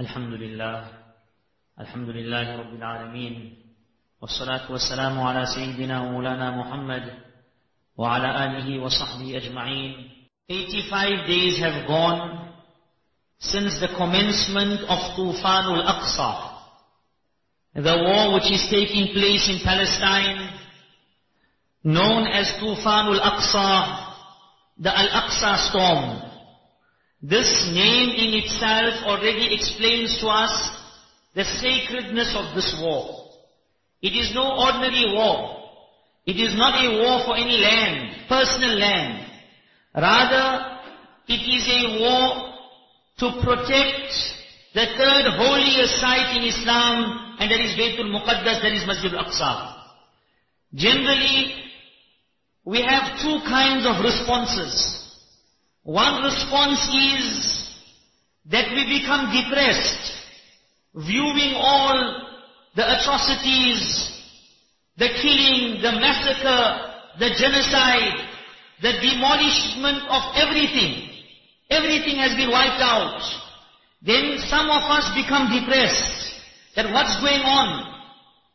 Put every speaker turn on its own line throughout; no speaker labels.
الحمد لله الحمد لله رب العالمين والصلاة والسلام على سيدنا ومولانا محمد وعلى آله وصحبه أجمعين 85 days have gone since the commencement of Tufan al-Aqsa the war which is taking place in Palestine known as Tufan al-Aqsa the Al-Aqsa storm this name in itself already explains to us the sacredness of this war. It is no ordinary war. It is not a war for any land, personal land. Rather, it is a war to protect the third holiest site in Islam, and that is Baytul Muqaddas, that is Masjid al-Aqsa. Generally, we have two kinds of responses. One response is that we become depressed, viewing all the atrocities, the killing, the massacre, the genocide, the demolishment of everything. Everything has been wiped out. Then some of us become depressed that what's going on?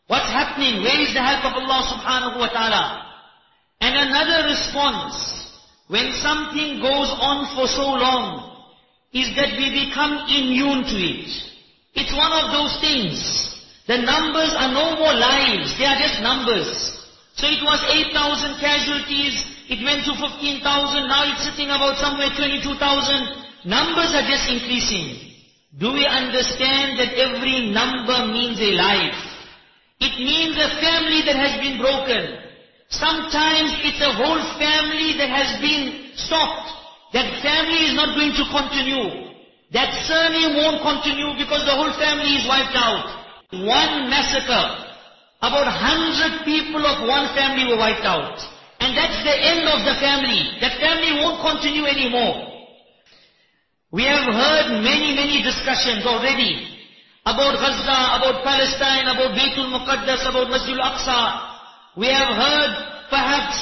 What's happening? Where is the help of Allah subhanahu wa ta'ala? And another response when something goes on for so long, is that we become immune to it. It's one of those things. The numbers are no more lives, they are just numbers. So it was 8,000 casualties, it went to 15,000, now it's sitting about somewhere 22,000. Numbers are just increasing. Do we understand that every number means a life? It means a family that has been broken. Sometimes it's a whole family that has been stopped. That family is not going to continue. That surname won't continue because the whole family is wiped out. One massacre. About hundred people of one family were wiped out. And that's the end of the family. That family won't continue anymore. We have heard many, many discussions already about Gaza, about Palestine, about Baytul Muqaddas, about Masjid al-Aqsa, we have heard perhaps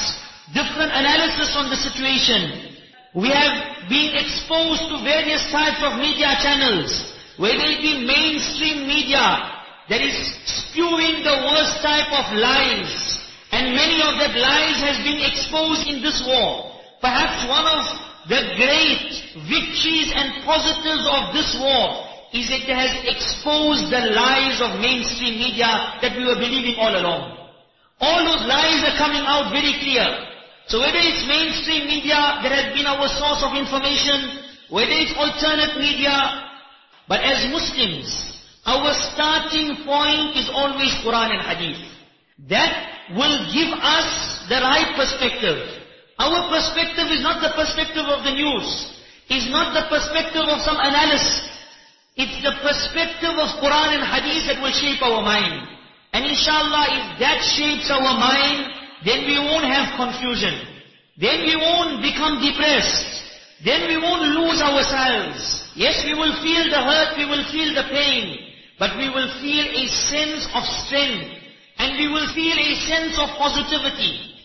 different analysis on the situation. We have been exposed to various types of media channels, whether it be mainstream media that is spewing the worst type of lies. And many of that lies has been exposed in this war. Perhaps one of the great victories and positives of this war is it has exposed the lies of mainstream media that we were believing all along. All those lies are coming out very clear. So whether it's mainstream media that has been our source of information, whether it's alternate media, but as Muslims, our starting point is always Quran and Hadith. That will give us the right perspective. Our perspective is not the perspective of the news. Is not the perspective of some analyst. It's the perspective of Quran and Hadith that will shape our mind. And inshallah, if that shapes our mind, then we won't have confusion. Then we won't become depressed. Then we won't lose ourselves. Yes, we will feel the hurt, we will feel the pain, but we will feel a sense of strength, and we will feel a sense of positivity.